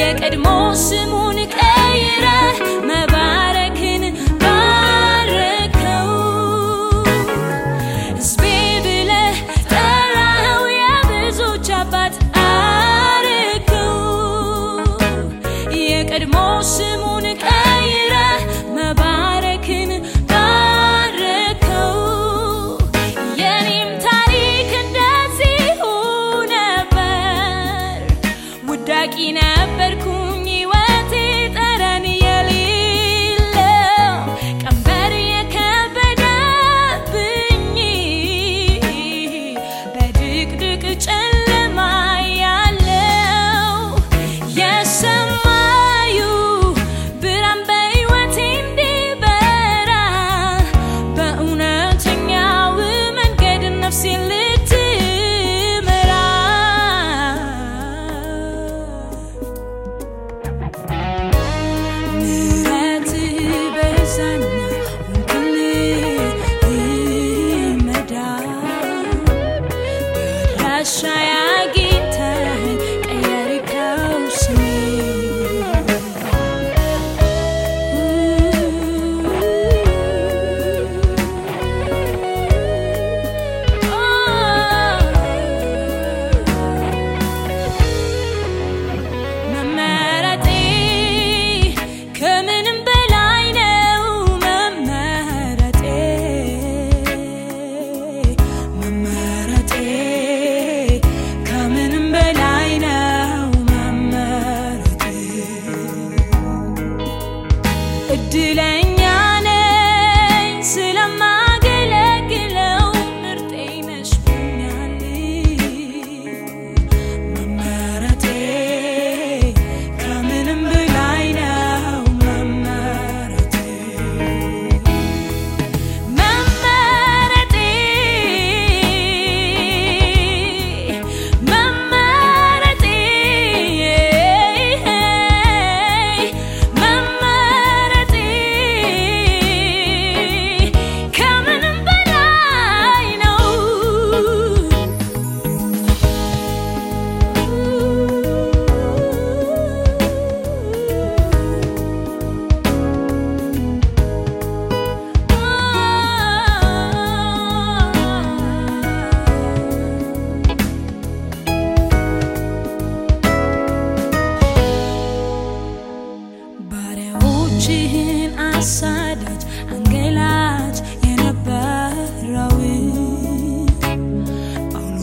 የቀድሞ ስሙን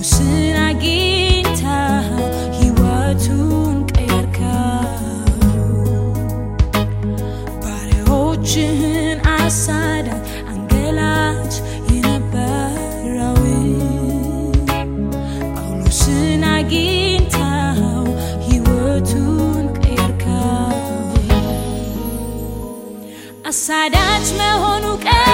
ኢየሱስን አግኝታ ሕይወቱን ቀየርከው። ባሪያዎችህን አሳዳጅ አንገላች የነበረው አሳዳጅ መሆኑ ቀ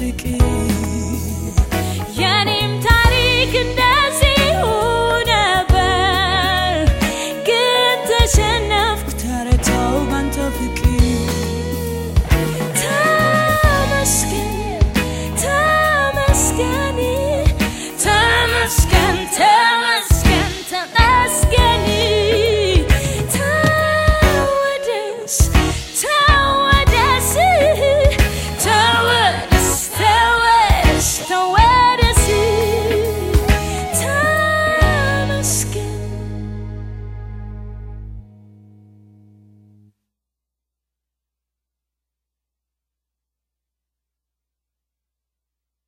ስቂ